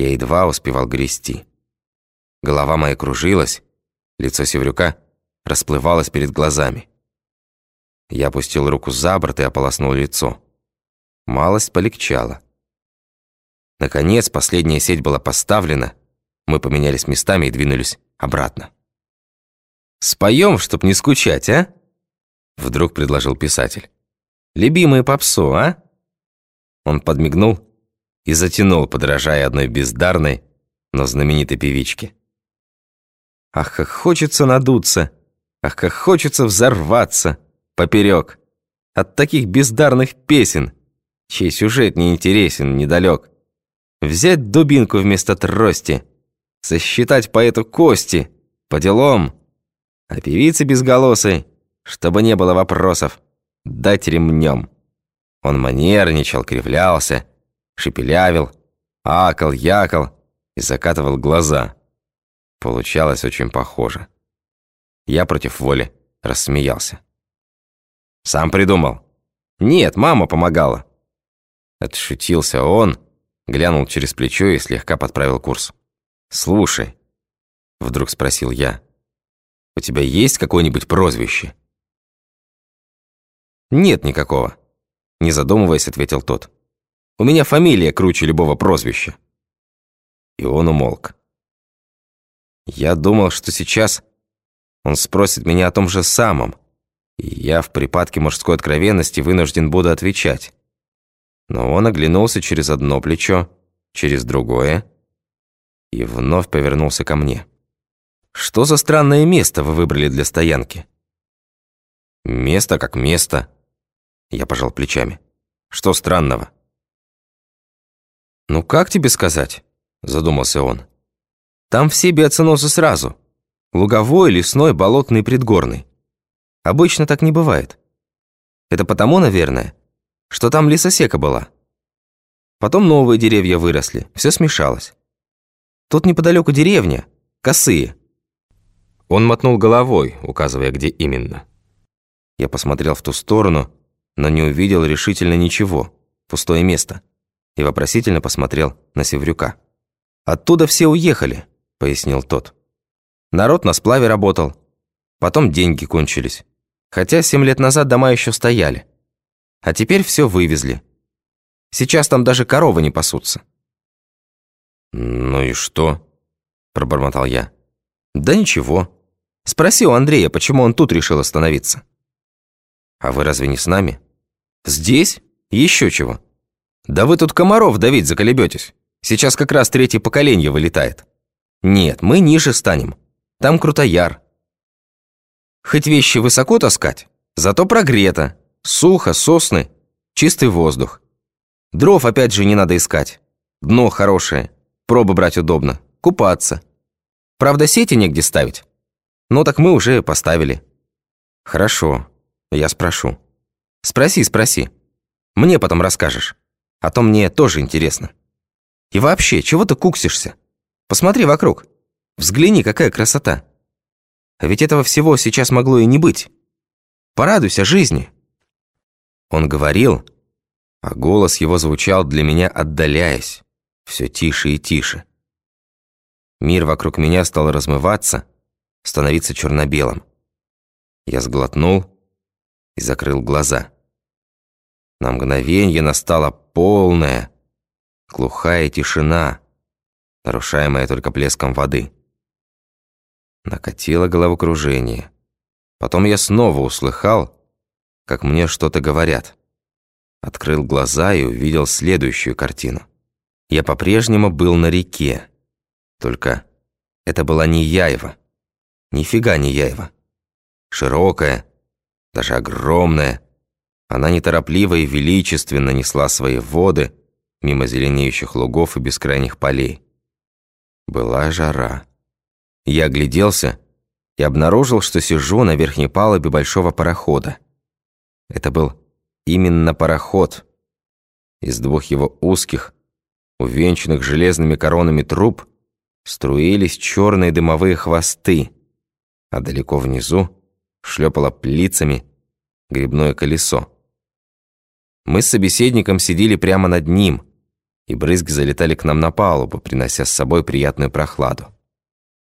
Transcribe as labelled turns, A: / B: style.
A: Я едва успевал грести. Голова моя кружилась, лицо Севрюка расплывалось перед глазами. Я опустил руку за борт и ополоснул лицо. Малость полегчала. Наконец, последняя сеть была поставлена, мы поменялись местами и двинулись обратно. «Споем, чтоб не скучать, а?» Вдруг предложил писатель. «Любимые попсу, а?» Он подмигнул и затянул, подражая одной бездарной, но знаменитой певичке. «Ах, как хочется надуться! Ах, как хочется взорваться! Поперек! От таких бездарных песен, чей сюжет не интересен, недалек. Взять дубинку вместо трости, сосчитать поэту кости, по делам. А певице безголосой, чтобы не было вопросов, дать ремнем». Он манерничал, кривлялся, шепелявил, акал, якал и закатывал глаза. Получалось очень похоже. Я против воли рассмеялся. «Сам придумал?» «Нет, мама помогала». Отшутился он, глянул через плечо и слегка подправил курс. «Слушай», — вдруг спросил я, «у тебя есть какое-нибудь прозвище?» «Нет никакого», — не задумываясь, ответил тот. У меня фамилия круче любого прозвища». И он умолк. Я думал, что сейчас он спросит меня о том же самом, и я в припадке мужской откровенности вынужден буду отвечать. Но он оглянулся через одно плечо, через другое, и вновь повернулся ко мне. «Что за странное место вы выбрали для стоянки?» «Место как место», — я пожал плечами. «Что странного?» «Ну как тебе сказать?» – задумался он. «Там все биоценозы сразу. Луговой, лесной, болотный, предгорный. Обычно так не бывает. Это потому, наверное, что там лесосека была. Потом новые деревья выросли, все смешалось. Тут неподалеку деревня, косые». Он мотнул головой, указывая, где именно. Я посмотрел в ту сторону, но не увидел решительно ничего. Пустое место и вопросительно посмотрел на Севрюка. «Оттуда все уехали», — пояснил тот. «Народ на сплаве работал. Потом деньги кончились. Хотя семь лет назад дома еще стояли. А теперь все вывезли. Сейчас там даже коровы не пасутся». «Ну и что?» – пробормотал я. «Да ничего. Спроси у Андрея, почему он тут решил остановиться». «А вы разве не с нами?» «Здесь? Еще чего?» Да вы тут комаров давить заколебетесь. Сейчас как раз третье поколение вылетает. Нет, мы ниже станем. Там крутояр. Хоть вещи высоко таскать, зато прогрето. Сухо, сосны, чистый воздух. Дров опять же не надо искать. Дно хорошее, пробы брать удобно, купаться. Правда, сети негде ставить. Ну так мы уже поставили. Хорошо, я спрошу. Спроси, спроси. Мне потом расскажешь. А то мне тоже интересно. И вообще, чего ты куксишься? Посмотри вокруг. Взгляни, какая красота. А ведь этого всего сейчас могло и не быть. Порадуйся жизни. Он говорил, а голос его звучал для меня, отдаляясь, все тише и тише. Мир вокруг меня стал размываться, становиться черно-белым. Я сглотнул и закрыл глаза. На мгновение настала полная, глухая тишина, нарушаемая только плеском воды. Накатило головокружение. Потом я снова услыхал, как мне что-то говорят. Открыл глаза и увидел следующую картину. Я по-прежнему был на реке. Только это была не Яева. Нифига не Яева. Широкая, даже огромная, она неторопливо и величественно несла свои воды мимо зеленеющих лугов и бескрайних полей. Была жара. Я огляделся и обнаружил, что сижу на верхней палубе большого парохода. Это был именно пароход. Из двух его узких, увенчанных железными коронами труб, струились черные дымовые хвосты, а далеко внизу шлепало плицами грибное колесо. Мы с собеседником сидели прямо над ним, и брызги залетали к нам на палубу, принося с собой приятную прохладу.